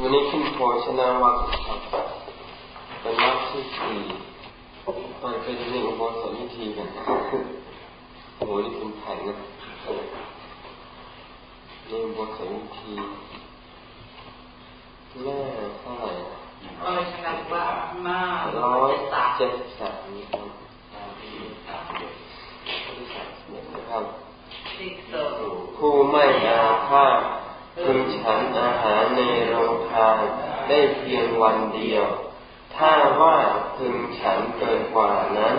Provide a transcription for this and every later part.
วันนี้ขึ้นโพชนะวัดครับเป็นวัดที่สี่ไปไปที่นี่อุโบสถวิธีกันโอ้นี่เป็นแผ่นนะนี่อุโบสถวิธีแม่เท่าไหร่เออชนะว่ามาร้อยเจ็ดสิบสามครับครับผู้ไม่อาฆาต พึงฉันอาหารในโรงทานได้เพียงวันเดียว ถ้าว่าพึงฉันเกินกว่านั้น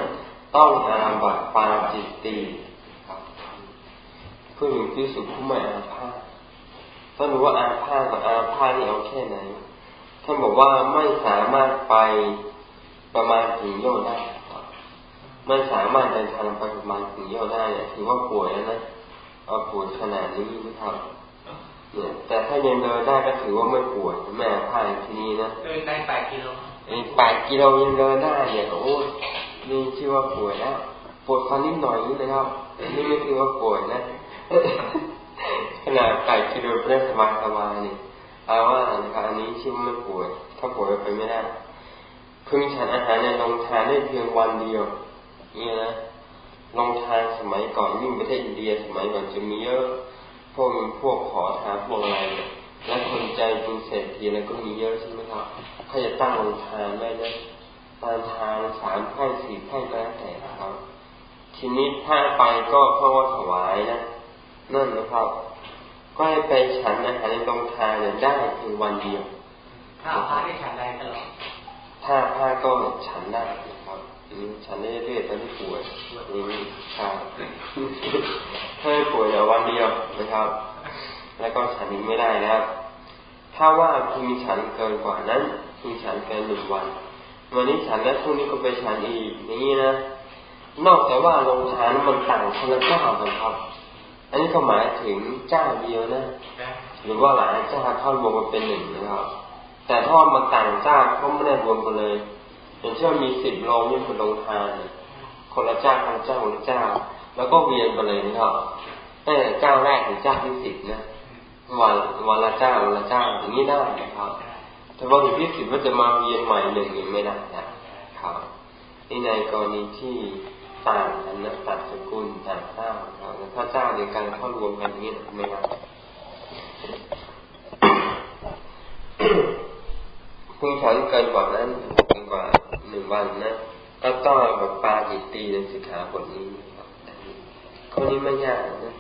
ต้องอาบัตปาจิตตีผู้หญิงที่สุดผู้ไม่อาภาต้องรู้ว่าอาภากับอาภานี่เอาแค่ไหน ท่านบอกว่าไม่สามารถไปประมาณถึงโยได้ไม่สามารถเดินทางไปประมาณถึงโยได้ถือว่าป่วยแล้วนะเอาป่วยขนาดนี้นะครับ เนี่ยแต่ถ้ายังเดินได้ก็ถือว่าไม่ปวดแม่พายที่นี่นะเดินได้แปดกิโลแปดกิโลยังเดินได้เนี่ยโอ้นี่ชื่อว่าป่วยแล้วปวดฟันนิดหน่อยนี่เลยครับนี่ไม่ถือว่าป่วยนะขนาดแปดกิโลเป็นสบายสบายนี่เอาว่านะครับอันนี้ชื่อไม่ป่วย ถ้าป่วยไปไม่ได้พึงฉันอาหารในโรงทานได้เพียงวันเดียวนี่นะโรงทานสมัยก่อนยิ่งประเทศอินเดียสมัยก่อนจะมีเยอะ พวกพวกขอทานพวกอะไรเนี่ยและคนใจบุญเศรษฐีแล้วก็มีเยอะใช่ไหมครับเขาจะตั้งโรงทานไว้นะตามทางสามไพ่สี่ไพ่แล้วแต่ครับ ทีนี้ถ้าไปก็เพราะว่าถวายนะนั่นนะครับก็ให้ไปฉันอาหารในโรงทานเนี่ยได้เพียงวันเดียวถ้าพระได้ฉันได้ตลอดถ้าพระก็ฉันได้นะครับ ฉันได้เรื่อยๆตอนที่ป่วยนี่ครับถ้าป่วยเดี๋ยววันเดียวนะครับ แล้วก็ฉันอีกไม่ได้นะครับ ถ้าว่าคุณมีฉันเกินกว่านั้นคุณฉันเกินหนึ่งวัน วันนี้ฉันแล้วพรุ่งนี้ก็ไปฉันอีกนี้นะ นอกจากว่าโรงทานมันต่างคนละเจ้ากันครับ อันนี้ก็หมายถึงเจ้าเดียวนะ หรือว่าหลายเจ้าเข้ารวมกันเป็นหนึ่งนะครับ แต่ถ้ามันต่างเจ้าเขาไม่ได้รวมกันเลย อย่างเช่นมีสิบโรงนี่คือโรงทานคนละเจ้าคนละเจ้าคนละเจ้า แล้วก็เวียนไปเลยนะครับตั้เจ้าแรกถึงเจ้าที่สิบนะวันวันละเจ้าวันละเจ้าอย่างนี้ได้นะครับ แต่พอถึงที่สิบก็จะมาเวียนใหม่หนึ่งยังไม่ได้นะครับนี่ในกรณีที่ต่างกันนะต่างสกุลต่างเจ้าครับถ้าเจ้าเดียวกันเข้ารวมกันนี้ไม่ได้ คุณฉันเกินกว่านั้นเกินกว่าหนึ่งวันนะก็ต้องแบบปาจิตตีในสิกขาบทนี้ข้อนี้ไม่ยากนะ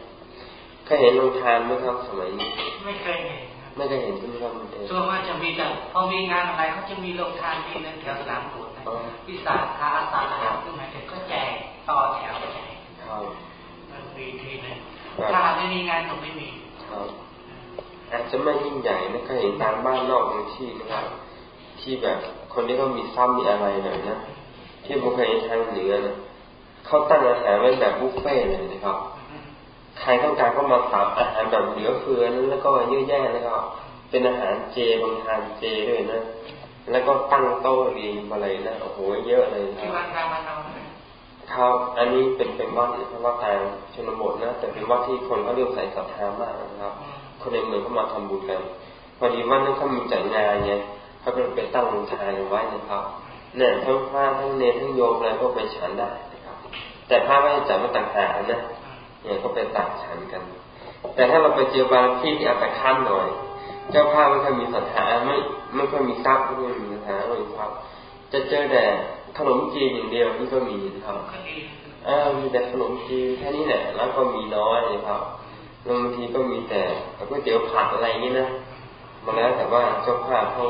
เคยเห็นลงทานไหมครับสมัยนี้ ไม่เคยเห็นไม่เคยเห็นใช่ไหมครับมันเส่วนมากจะมีแต่พอมีงานอะไรเขาจะมีลงทานที่นั่นแถวสนามหลวงนะพิสาขาสาขาขึ้นมาถึงก็แจกต่อแถวแจกมันมีทีนึงถ้าไม่มีงานก็ไม่มีอาจจะไม่ยิ่งใหญ่นะเคยเห็นตามบ้านนอกบางที่นะครับ ที่แบบคนที่เขามีซ้ำมีอะไรหน่อยนะที่ผมเคยเห็นทางเหนือนะเขาตั้งอาหารไว้แบบบุฟเฟ่เลยนะครับ ใครต้องการก็มาถามอาหารแบบเหลือเฟือนั้นแล้วก็เยอะแยะนะครับ เป็นอาหารเจบางทานเจด้วยนะแล้วก็ตั้งโต๊ะเรียงอะไรนะโอ้โหเยอะเลยครับครับอันนี้เป็นเป็นวัดเพราะว่าทางชนบทนะแต่เป็นวัดที่คนเขาเรียกใส่ศรัทธามากนะครับ คนในเมืองเขามาทำบุญกันพอดีว่านั้นเขามีจัดงานไง เขาเป็นไปตั้งโรงทาไว้นะครับเนี่ยทั้งพระทั้งเนรทั้งโยมอะไรก็ไปฉันได้นะครับ แต่พระไม่จับมาต่างหากนะเนี่ยก็ไปต่างฉันกัน แต่ถ้าเราไปเจอบางที่ที่อาจจะขั้นหน่อย เจ้าภาพไม่ค่อยมีศรัทธาไม่ไม่ค่อยมีทรัพย์ไม่ค่อยมีศรัทธาไม่มีทรัพย์จะเจอแต่ขนมจีนอย่างเดียวที่ก็มีนะครับอ่ามีแต่ขนมจีนแค่นี้แหละแล้วก็มีน้อยนะครับบางทีก็มีแต่ก๋วยเตี๋ยวผัดอะไรอย่างนี้นะมาแล้วแต่ว่าเจ้าภาพเขา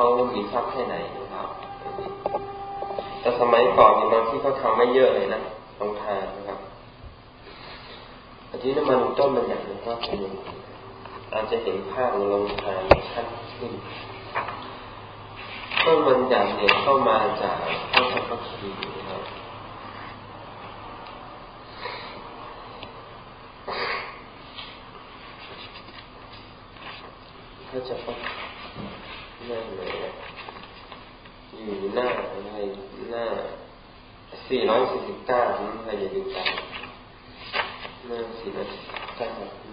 เขามีทรัพย์แค่ไหนนะครับ แต่สมัยก่อนบางที่เขาทำไม่เยอะเลยนะลงทานนะครับอันนี้น้ำมันต้นมันอย่างนี้ก็เป็นอาจจะเห็นภาพลงทานชัดขึ้นต้นมันอย่างเนี่ยเข้ามาจากพระสัมภีนะครับถ้าจะพักหน้าไหน อยู่หน้าอะไรหน้าสี่ร้อยสี่สิบเก้าใครจะดูตานหน้าสี่ร้อยสี่สิบเก้าครับ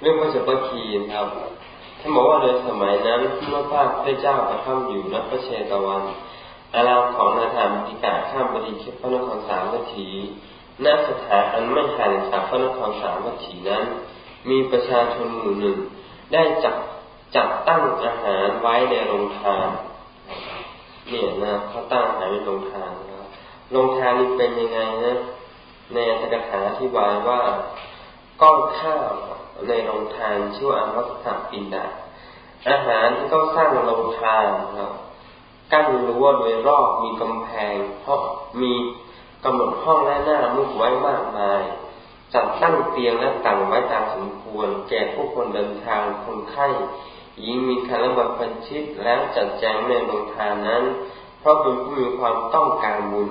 เรื่องพระสุภคีนะครับท่านบอกว่าในสมัยนั้นเมื่อ พระพุทธเจ้าประทับอยู่ณพระเชตวัน อารามของนาธานปิกาข้ามบดีเขตพระนครสามวัตถีณสถานอันไม่ห่างจากพระนครสามวัตถีนั้น มีประชาชนหมู่หนึ่ง ได้จับจัดตั้งอาหารไว้ในโรงทานเนี่ยนะเขาตั้งอาหารในโรงทานนะครับโรงทานนี่เป็นยังไงนะในอัตถกถาอธิบายว่าก้อนข้าวในโรงทานชื่อว่าอันวัตถปินดา อาหารที่ต้อสร้างโรงทานครับกั้นรั้วโดยรอบมีกำแพงเพราะมีกำหนดห้องและหน้ามุกไว้มากมาย จัดตั้งเตียงและต่างไว้ตามสมควร แก่ผู้คนเดินทางคนไข้หญิงมีคันและบัพันชิตแล้วจัดแจงในโรงทานนั้น เพราะเป็นผู้มีความต้องการบุญ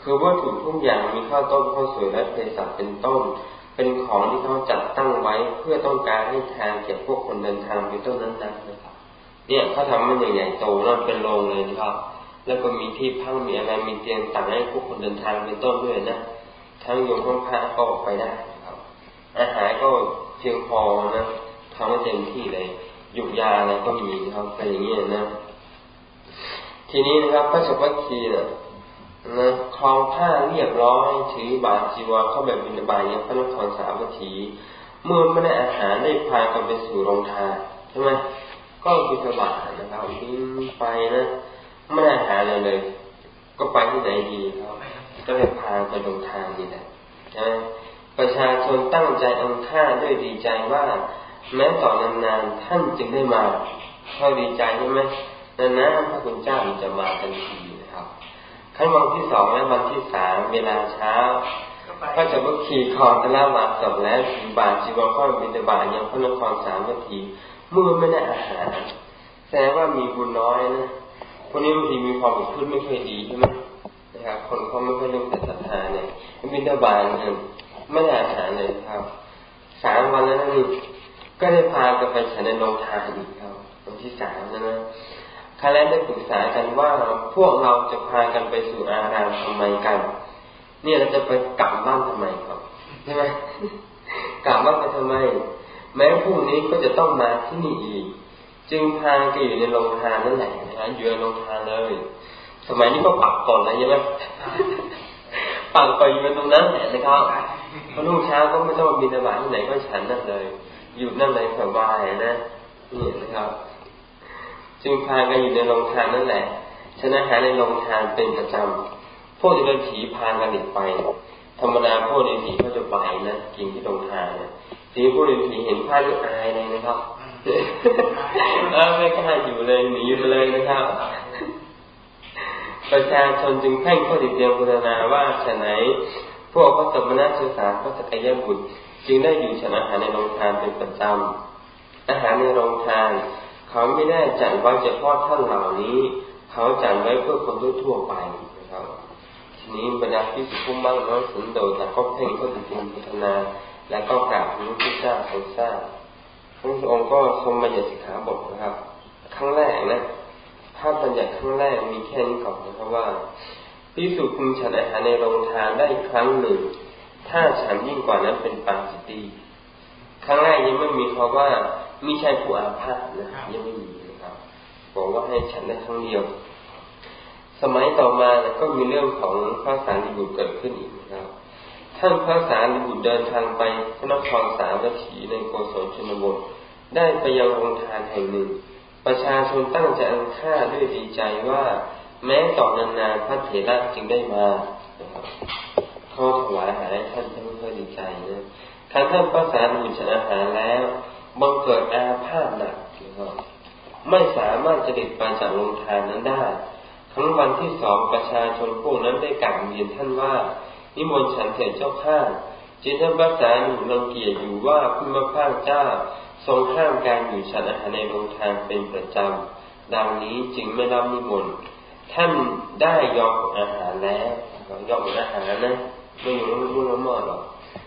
คือวัตถุทุกอย่างมีข้าวต้มข้าวสวยและเภสัชเป็นต้น เป็นของที่เขาจัดตั้งไว้เพื่อต้องการให้ทานแก่พวกคนเดินทางไปต้นนั้นนะครับ เนี่ยเขาทำมันใหญ่ๆโตนั่นเป็นโรงเลยนะครับ แล้วก็มีที่พักมีอะไรมีเตียงต่างให้พวกคนเดินทางเป็นต้นด้วยนะทั้งโยมทั้งพระก็ออกไปได้ครับ อาหารก็เพียงพอนะทำให้เต็มที่เลยยุกยาอะไรก็มีนะครับเป็นอย่างนี้นะ ทีนี้นะครับพระสวัสดีเนี่ย นะคลองผ้าเรียบร้อย ถือบาจีวรเข้าแบบบินบายังพระนครสาวัตถี เมื่อไม่ได้อาหารได้พากันไปสู่โรงทานใช่ไหมก็บินบานะครับบินไปนะไม่ได้อาหารเลยเลย ก็ไปที่ไหนดีครับก็เลยพาไปโรงทานนี่แหละนะประชาชนตั้งใจองค่าด้วยดีใจว่าแม้ต่อนานๆท่านจึงได้มาเขาดีใจใช่ไหมนานๆพระคุณเจ้าจะมาทันที ขั้นวันที่สองและวันที่สามเวลาเช้าก็จะก็ขี่คอตะลามาสบแล้วถือบาจีวรข้อบินบายังพระนครสามนาทีเมื่อไม่ได้อาหารแสดงว่ามีบุญน้อยนะคนนี้บางทีมีความพูดไม่ค่อยดีใช่ไหมนะครับคนเขาไม่ค่อยเรื่องแต่ศรัทธาเนี่ยบินบาเนี่ยไม่ได้อาหารเลยครับสามวันแล้วนี่ก็ได้พากันไปฉันในโรงทานอีกครับวันที่สามนะนะ คณะได้ปรึกษากันว่าพวกเราจะพากันไปสู่อารามทำไมกัน เนี่ยเราจะไปกลับบ้านทำไมครับใช่ไหมกลับบ้านไปทำไม แม้พรุ่งนี้ก็จะต้องมาที่นี่อีก จึงพากันอยู่ในโรงทานนั่นแหละนะฮะอยู่ในโรงทานเลย สมัยนี้ก็ปักก่อนนะใช่ไหมปักไปอยู่ตรงนั้นแหละนะครับพอรุ่งเช้าก็ไม่ต้องบินบาตที่ไหนก็ฉันนั่นเลย อยู่นั่นเลยสบายนะนี่นะครับ จึงพากันอยู่ในโรงทานนั่นแหละชนะหาในโรงทานเป็นประจำพวกที่เป็นผีพากันหลีกไป ธรรมดาพวกในผีเขาจะไปนะกินที่โรงทานนะทีนี้พวกในผีเห็นผ้านี่อายเลยนะครับเออไม่กล้าอยู่เลยหนีไปเลยนะครับ ประชาชนจึงแพ่งข้อติเตียงพุทนาว่าฉะไหนพวกพระสมณะศึกษาพระสกยบุตร จึงได้อยู่ฉันอาหารในโรงทานเป็นประจำอาหารในโรงทาน เขาไม่ได้จัดไว้เฉพาะท่านเหล่านี้ เขาจัดไว้เพื่อคนทั่วไปนะครับ ทีนี้บรรดาที่สุขุมบ้างน้อยสุนโดแต่ก็เพ่งเพื่อถึงพัฒนา และก็กราบพระพุทธเจ้าทรงสร้างพระองค์ก็ทรงบัญญัติสิกขาบทนะครับครั้งแรกนะภาพบัญญัติครั้งแรกมีแค่นี้ก่อนนะครับว่าพิสุคุมฉันอาหารในโรงทานได้ครั้งหนึ่ง ถ้าฉันยิ่งกว่านั้นเป็นปาจิตีครั้งแรกยังไม่มีเพราะว่า ม่ใช่ผู้อาพาธนะยังไม่มีนะครับบอกว่าให้ฉันได้ครั้งเดียว สมัยต่อมาก็มีเรื่องของพระสารีบุตรเกิดขึ้นอีกนะครับท่านพระสารีบุตรเดินทางไปพระนครสาวัตถีในโกศลชนบท ได้ไปยังโรงทานแห่งหนึ่ง ประชาชนตั้งใจอังค่าด้วยดีใจว่าแม้ต่อนานๆพระเถระจึงได้มาเขาถวายอาหารให้ท่านท่านเพื่อดีใจนะคันท่านพระสารีบุตรฉันอาหารแล้ว บังเกิดอาพาธหนักไม่สามารถจะเด็ดไปจากโรงทานนั้นได้ทั้งวันที่สองประชาชนพวกนั้นได้กล่าวเรียนท่านว่านิมนต์ฉันเถิดเจ้าข้าจึงท่านพระสารีบุตรรังเกียจอยู่ว่าพระพาเจ้า ทรงห้ามการอยู่ฉันอาหารในโรงทานเป็นประจำ ดังนี้จึงไม่รับนิมนต์ท่านได้ยอมอาหารแล้วยอมอาหารนะไม่อยู่รู้ละมอดหรอก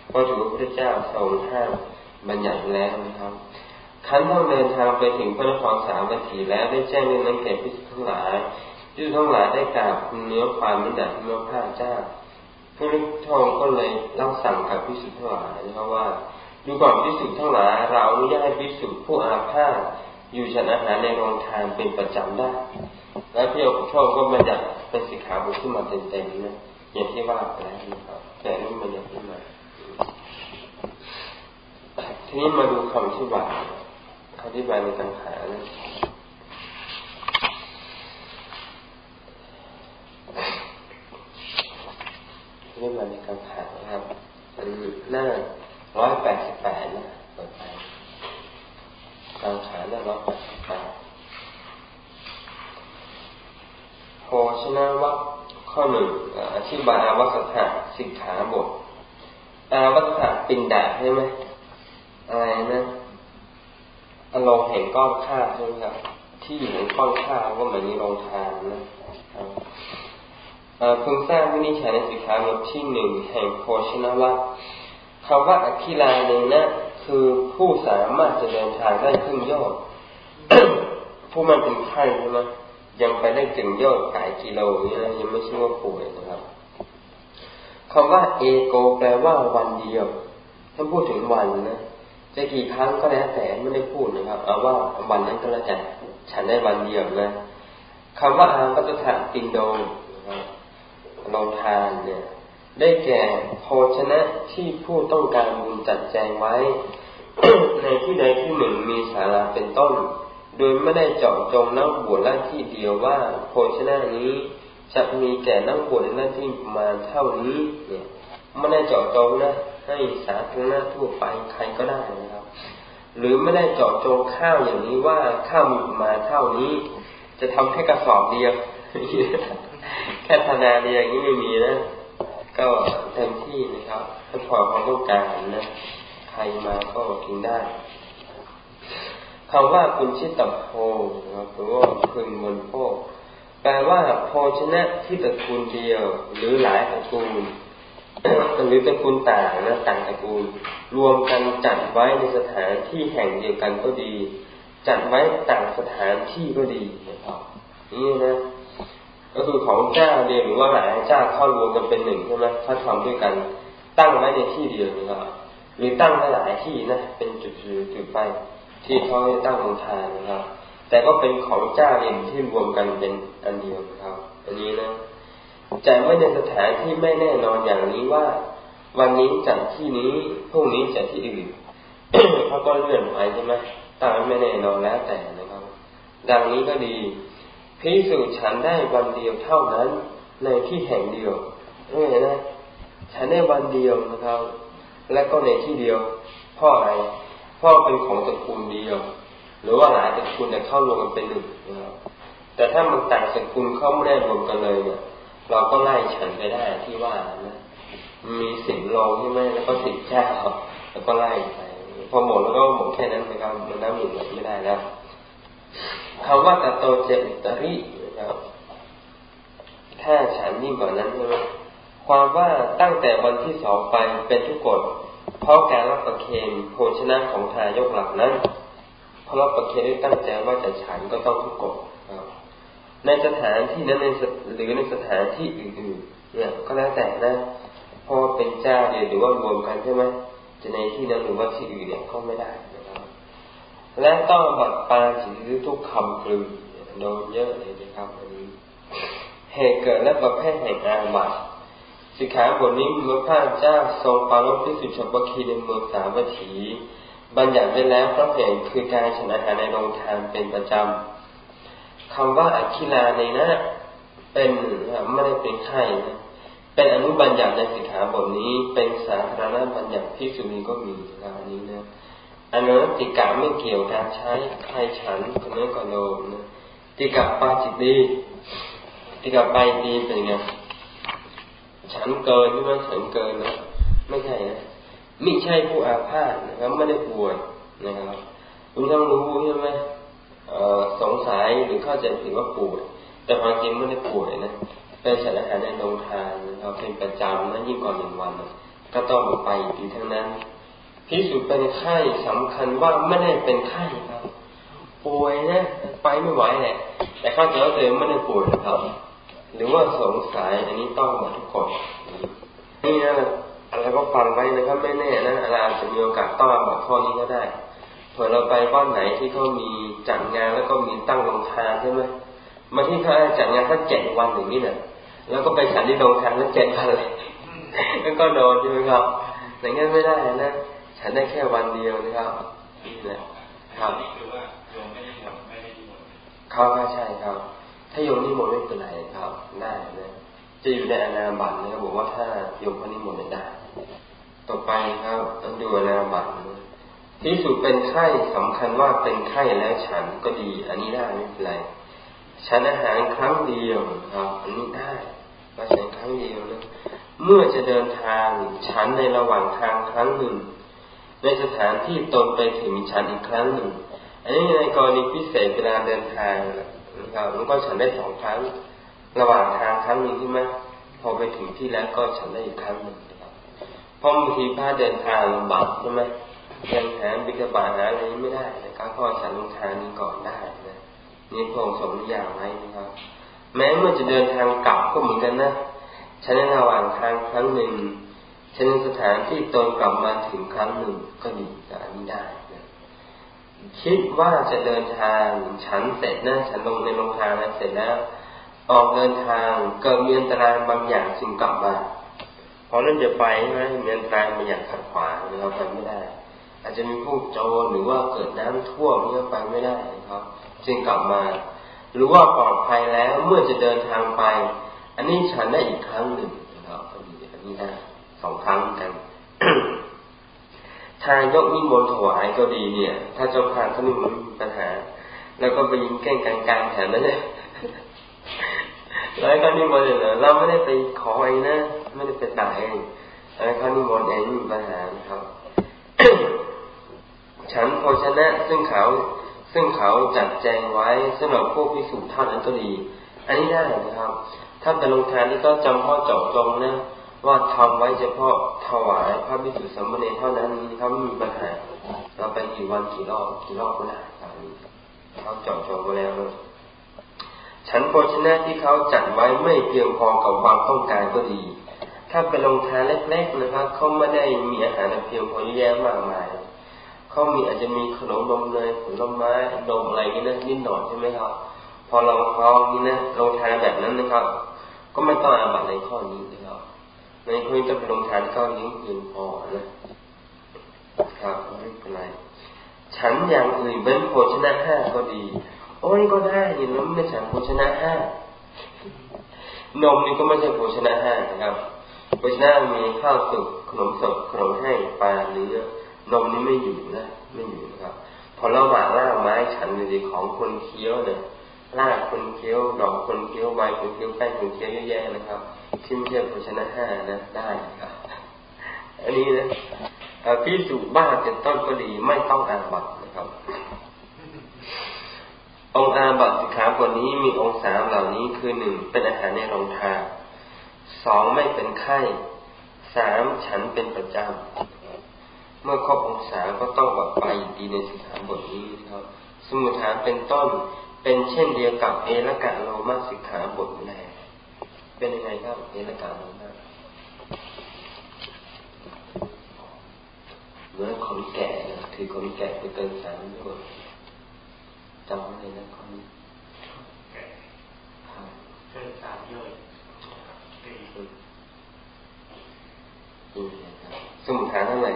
เพราะถือพระเจ้าทรงห้าม บัญญัติแล้วนะครับคันต้องเดินทางไปถึงพระนครสาวัตถีแล้วได้แจ้งเรื่องนั้นแก่พิสุทั้งหลายพิสุทั้งหลายได้กล่าวคุณเนื้อความมิดาที่พระเจ้าพระพุทธองก็เลยเล่าสั่งกับพิสุทั้งหลายนะครับว่าดูก่อนพิสุทั้งหลายเราอนุญาตให้พิสุผู้อาพาธอยู่ฉันอาหารในโรงทานเป็นประจำได้ แล้วพี่เอาชอบก็มาจากเป็นสิขาบุขึ้นมาเต็มๆนะอย่างที่ว่าไปแล้วนะครับแต่นี่มันยังขึ้นมา ทีนี้มาดูคำที่ว่าคำที่บายในตังขานะนี่มาในกังขานะครับอันหน้าร้อยแปดสิบแปดนะเปิดไปกังขาหน้าร้อยแปดสิบแปดโภชนะวัคข้อหนึ่งอธิบายอาวัสถะสิกขาบทอาวัสถะปินดาใช่ไหมอะไรนะอารมณ์แห่งก้อนข้าใช่ไหมครับ ที่อยู่ในก้อนข้าก็เหมือนในโรงทานนะเพิ่งสร้างวินิจฉัยในสิกขาบทที่หนึ่งแห่งโภชนะวัตคำว่าอคิลาเนนะคือผู้สามารถจะเดินทางได้ครึ่งยอดผู้มันเป็นไข้ใช่ไหมยังไปได้ถึงยอดหลายกิโลนี่นะยังไม่ชื่อว่าป่วยนะครับคำว่าเอโกแปลว่าวันเดียวถ้าพูดถึงวันนะจะกี่ครั้งก็แล้วแต่ไม่ได้พูดนะครับเอาว่าวันนั้นก็แล้วแต่ ฉันได้วันเดียวนะคำว่าอาปัตถะปินโดนะครับลงทานเนี่ย ได้แก่โภชนะที่ผู้ต้องการบุญจัดแจงไว้ ในที่ใดที่หนึ่งมีสาราเป็นต้น โดยไม่ได้เจาะจงนักบวชละที่เดียวว่า โภชนะนี้จะมีแก่นักบวชในหน้าที่ประมาณเท่านี้ เนี่ยไม่ได้เจาะจงนะ ให้สาธารณะทั่วไปใครก็ได้นะครับ หรือไม่ได้เจาะจงข้าวอย่างนี้ว่าข้าวมีประมาณเท่านี้ จะทำแค่กระสอบเดียวแค่ธนาเดียวอย่างนี้ไม่มีนะ ก็เต็มที่นะครับถ้าพอความต้องการนะใครมาก็กินได้คำว่าคุณชิตตโพนะครับหรือว่าพึงบนโพแปลว่าโพชนะที่ตระกูลเดียว หรือหลายตระกูล หรือตระกูลต่างนะต่างตระกูล รวมกันจัดไว้ในสถานที่แห่งเดียวกันก็ดี จัดไว้ต่างสถานที่ก็ดีนะครับนี่นะก็คือของเจ้าเดียวหรือว่าหลายเจ้าเข้ารวมกันเป็นหนึ่งใช่ไหมถ้าทำด้วยกันตั้งไว้ในที่เดียวนะครับหรือตั้งไว้หลายที่นะเป็นจุดๆจุดไปที่เขาตั้งลงทานนะครับแต่ก็เป็นของเจ้าเองที่รวมกันเป็นอันเดียวนะครับอันนี้นะ จไม่ในสถานที่ไม่แน่นอนอย่างนี้ว่า วันนี้จัดที่นี้พรุ่งนี้จัดที่อื่นเขาก็เลื่อนไปใช่ไหมตามไม่แน่นอนแล้วแต่นะครับ ดังนี้ก็ดีพิสูจฉันได้วันเดียวเท่านั้น ในที่แห่งเดียวนี่นะฉันได้วันเดียวนะครับ และก็ในที่เดียวพ่ออะไรพ่อเป็นของตระกูลเดียว หรือว่าหลายตระกูลแต่เข้ารวมกันเป็นหนึ่งนะครับแต่ถ้ามันต่างตระกูลเข้าไม่ได้รวมกันเลยเนี่ย เราก็ไล่ฉันไปได้ที่ว่านะมีสิบโลใช่ไหมแล้วก็สิบเจ้าแล้วก็ไล่ไปพอหมดแล้วก็หมดแค่นั้นนะครับมันน้ำหนึ่งไม่ได้แล้วคำว่าตะโตเจตรินะครับถ้าฉันยิ่งกว่านั้นใช่ไหมความว่าตั้งแต่วันที่สองไปเป็นทุกกฎเพราะการรับประเคนโภชนะของทายกหลักนั้นเพราะรับประเคนได้ตั้งใจว่าจะฉันก็ต้องทุกกฎ ในสถานที่นั้นในหรือในสถานที่อื่นๆ เนี่ยก็แล้วแต่นะพอเป็นเจ้าเดียวหรือว่ารวมกันใช่ไหมจะในที่นั้นหรือว่าที่อื่นเนี่ยก็ไม่ได้นะครับ และต้องบัดปาจิตทุกคำกลืนโดนเยอะเลยนะครับอันนี้เหตุเกิดและประเภทแห่งอาบัติสิกขาบทนี้เมื่อพระเจ้าทรงปารลพิสุทธิบคีในเมืองสาวัตถี บัญญัติไว้แล้วเพราะเหตุคือการฉันอาหารในโรงทานเป็นประจำ คำว่าอัคิลาในนะเป็นไม่ได้เป็นไข่นะเป็นอนุบัญญัติในสิกขาบทนี้ เป็นสาธารณบัญญัติพิสุนีก็มีนะอันนี้นะอันนั้นติกาไม่เกี่ยวการใช้ใครฉันคนนี้ก็โลมนะติกาปาจิตดีติกาไปดีเป็นไงฉันเกินใช่ไหมฉันเกินนะไม่ใช่นะไม่ใช่ผู้อาพาธนะครับไม่ได้ป่วยนะครับคุณต้องรู้ใช่ไหม สงสัยหรือเข้าใจผิดว่าป่วย แต่ความจริงไม่ได้ป่วยนะเป็นฉันอาหารในโรงทานนะครับเป็นประจำนะยิ่งกว่าหนึ่งวันก็ต้องไปอีทั้งนั้นพิสูจน์เป็นไข้สำคัญว่าไม่ได้เป็นไข้ครับป่วยนะไปไม่ไหวแหละแต่เข้าใจว่าตัวเองไม่ได้ป่วยนะครับ หรือว่าสงสัยอันนี้ต้องมดทุกคนนี่นะอะไรก็ฟังไว้นะครับไม่แน่นะอเราจจะมีโอกาสต้องอาบัตข้อนี้ก็ได้ เผื่อเราไปบ้านไหนที่เขามีจัดงานแล้วก็มีตั้งโรงทานใช่ไหมมาที่เขาจัดงานสักเจ็ดวันอย่างนี้เนี่ยแล้วก็ไปฉันที่โรงทานแล้วเจ็ดวันเลยแล้วก็โดนใช่ไหมครับอย่างนั้นไม่ได้นะฉันได้แค่วันเดียวนะครับนี่แหละครับคือว่าโยมไม่ได้หมดไม่ได้หมดเขาใช่ครับ ถ้าโยมนี่หมดไม่เป็นไรครับได้นะจะอยู่ในอนาบัตนะครับบอกว่าถ้าโยมคนนี้หมดไม่ได้ต่อไปครับต้องดูอนาบัต ที่สุดเป็นไข้สำคัญว่าเป็นไข้แล้วฉันก็ดี อันนี้ได้ไม่เป็นไรฉันอาหารครั้งเดียวครับอันนี้ได้ก็ฉันครั้งเดียวนะเมื่อจะเดินทางฉันในระหว่างทางครั้งหนึ่ง ในสถานที่ตนไปถึงฉันอีกครั้งหนึ่ง อันนี้ในกรณีพิเศษเวลาเดินทางนะครับมันก็ฉันได้สองครั้ง ระหว่างทางครั้งหนึ่งใช่ไหมพอไปถึงที่แล้วก็ฉันได้อีกครั้งหนึ่งนะครับเพราะบางทีพระเดินทางลำบากใช่ไหม ยังหาบิกบาหาอะไรไม่ได้นะครับก็ฉันลงทานนี้ก่อนได้นะนี่พระองค์ทรงนิยามไว้นะครับ แม้เมื่อจะเดินทางกลับก็เหมือนกันนะฉันในระหว่างทางครั้งหนึ่งฉันสถานที่ตนกลับมาถึงครั้งหนึ่งก็ดีอันนี้ได้นะคิดว่าจะเดินทางฉันเสร็จนะฉันลงในโรงทานแล้วเสร็จแล้ว ออกเดินทางเกิดมีอันตรายบางอย่างจึงกลับมาพอเริ่มจะไปใช่ไหมมีอันตรายบางอย่างขัดขวางเราไปไม่ได้ อาจจะมีผู้โจรหรือว่าเกิดน้ำท่วมเนี่ยไปไม่ได้นะครับ จึงกลับมา หรือว่าปลอดภัยแล้วเมื่อจะเดินทางไป อันนี้ฉันได้อีกครั้งหนึ่งนะครับอันนี้อันนี้ได้สองครั้งกันทางยกนิมนต์ถวายก็ดีเนี่ย ถ้าเจ้าพานเขาไม่มีปัญหา แล้วก็ไปยิงแก้งกลางกลางแถมนั่นเลยแล้วก็นิมนต์เลยเราไม่ได้ไปขอเองนะไม่ได้ไปตายเองแล้วก็นิมนต์เองมีปัญหานะครับ ฉันโภชนะซึ่งเขาซึ่งเขาจัดแจงไว้สำหรับพวกพิสูจน์เท่านั้นก็ดี อันนี้ได้นะครับ ถ้าเป็นลงทานนี่ก็จำพ่อเจาะจงนะว่าทำไว้เฉพาะถวายพระพิสุสมณีเท่านั้นเขาไม่มีปัญหา เราไปกี่วันกี่รอบกี่รอบก็ได้ครับเขาเจาะจงไว้แล้ว ฉันโภชนะที่เขาจัดไว้ไม่เพียงพอกับความต้องการก็ดี ถ้าเป็นลงทานเล็กๆนะครับเขาไม่ได้มีอาหารเพียงพอเยอะแยะมากมาย เขามีอาจจะมีขนมนมเนยผลไม้นมอะไรนี่นะนิดหน่อยใช่ไหมครับ พอเราพองนี่นะลงทานแบบนั้นนะครับ ก็ไม่ต้องอาบัตในข้อนี้นะครับในข้อนี้จะเป็นลงทานก็ยิ่งเพียงพอนะครับไม่เป็นไรฉันอย่างอื่นเว้นโภชนะห้าก็ดี โอ้ยก็ได้นี่น้ำไม่ฉันโภชนะห้านมนี่ก็ไม่ใช่โภชนะห้านะครับโภชนะมีข้าวสุกขนมสดขนมแห้งปลาเนื้อ นมนี่ไม่อยู่นะไม่อยู่นะครับ พอระหว่างล่าไม้ฉันดีของคนเคี้ยวเนี่ยลากคนเคี้ยวดอกคนเคี้ยวใบคนเคี้ยวแป้งคนเคี้ยวเยอะแยะนะครับที่ไม่ใช่ภชนะห้านะได้ครับอันนี้นะพิสูจบ้าเป็นต้นก็ดีไม่ต้องอาบัตนะครับ องอาบัตสิขาบทนี้มีองค์สามเหล่านี้คือหนึ่งเป็นอาหารในโรงทาสองไม่เป็นไข้สามฉันเป็นประจำ เมื่อครบองศาก็ต้องบับไปดีในสิขาบทนี้นะครับ สมุทฐานเป็นต้น เป็นเช่นเดียวกับเอละกะโลมาสิกขาบทแรกเป็นยังไงครับเอละกะโลมาเหมือนคนแก่คือคนแก่ไปเกินสามด้วยจำไว้เลยนะคนนี้เกินสามด้วยสมุทฐานเท่าไหร่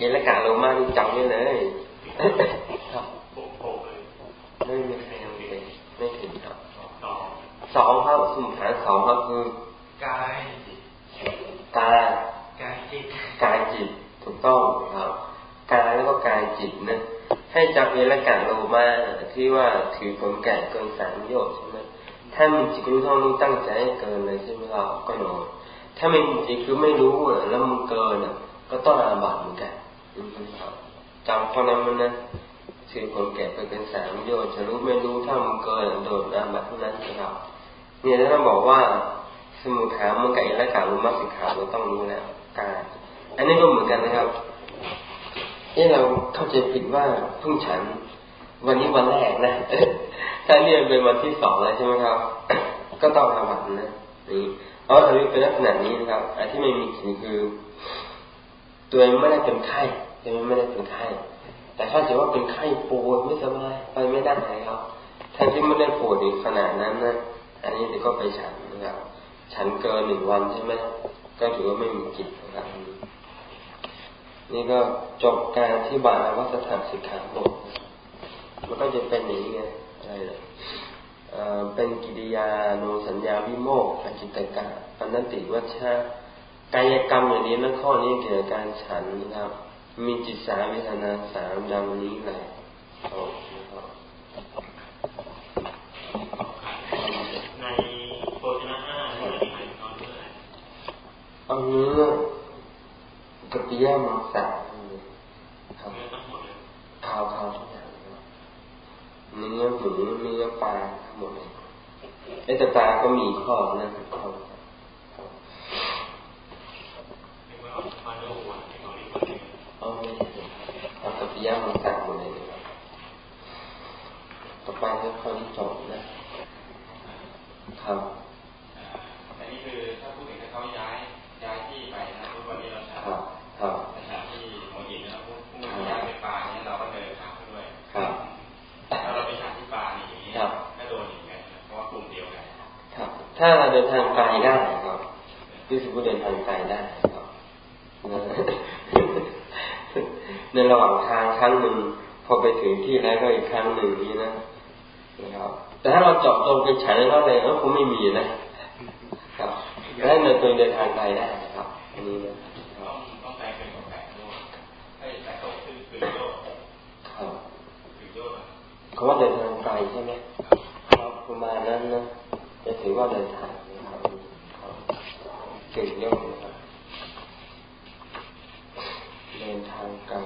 เอละกะโลมาที่จำไว้เลยไม่ไม่ไม่ไม่ถึงครับสองครับสมุทฐานสองครับคือกายกายกายจิตกายจิตถูกต้องครับกายแล้วก็กายจิตนะให้จับเอละกะโลมาที่ว่าถือผลแก่เกินสามโยชน์ใช่ไหมถ้ามีจิตรู้ท่องรู้ตั้งใจให้เกินเลยใช่ไหมเราก็โนถ้าไม่มีจิตคือไม่รู้อะแล้วมันเกินอะก็ต้องอาบัตเหมือนกัน จำข้อนั้นมันนะคือคนแก่ไปเป็นสามโยชน์จะรู้ไม่รู้ถ้ามันเกินโดนอาบัตเท่านั้นนะครับเนี่ยถ้าบอกว่าสมุทามันกับอิละกาลุมัสิกขาเราต้องรู้แล้วกายอันนี้ก็เหมือนกันนะครับที่เราเข้าใจผิดว่าเพิ่งฉัน วันนี้วันแรกนะถ้าเนี่ยเป็นวันที่สองแล้วใช่ไหมครับ ก็ต้องอาบัตนะนี่เพราะอันนี้เป็นลักษณะนี้นะครับอันที่ไม่มีคือคือ ตัวเองไม่ได้เป็นไข้ยังไม่ได้เป็นไข้แต่ถ้าถือว่าเป็นไข้ปวดไม่สบายไปไม่ได้ครับท่านที่ไม่ได้ปวดถึงขนาดนั้นนะอันนี้เดี๋ยวก็ไปฉันนะครับฉันเกินหนึ่งวันใช่ไหมก็ถือว่าไม่มีกิจนะครับนี่ก็จบการที่บาวัสถานสิกขาบทมันก็จะเป็นอย่างนี้ไงอะไรเป็นกิริยาโนสัญญาวิโมกขจิตกะปันติวัชชา กายกรรมอย่างนี้นั่นข้อนี้เกี่ยวกับการฉันนะครับ มีจิตสามวิธนาสามดังนี้แหละในโภชนะห้าเอาเนื้อกับปิยามังสาครับข้าวข้าวทุกอย่างเนื้อหมูเนื้อปลาหมดเลยไอ้แต่ปลาก็มีข้อนะข้อเอาไม่ เอากับปิยามังสาหมดเลยนะครับต่อไปก็ข้อที่จบนะครับอันนี้คือถ้าพูดถึงเขาย้ายย้ายที่ไปนะวันนี้เราถามสถานที่หัวหินนะครับผู้ย้ายไปปลาเนี่ยเราก็เดินทางด้วยครับถ้าเราไปฉาที่ปลาอย่างนี้ก็โดนอีกไงเพราะว่ากลุ่มเดียวกันครับ ถ้าเราเดินทางไกลได้ครับพี่สุภเดินทางไกลได้ ในระหว่างทางครั้งหนึ่งพอไปถึงที่แล้วก็อีกครั้งหนึ่งนี้นะนะครับ แต่ถ้าเราเจาะจงไปฉันแล้วเลยก็คงไม่มีนะครับแล้วเดินตัวเดินทางไกลได้นะครับ อันนี้นะต้องแปลเป็นของแปลด้วยให้แปลตรงคือคือโยกครับคือโยกเขาว่าเดินทางไกลใช่ไหมครับประมาณนั้นนะจะถือว่าเดินทางนะครับเก่งโยกนะครับ เดินทางไกล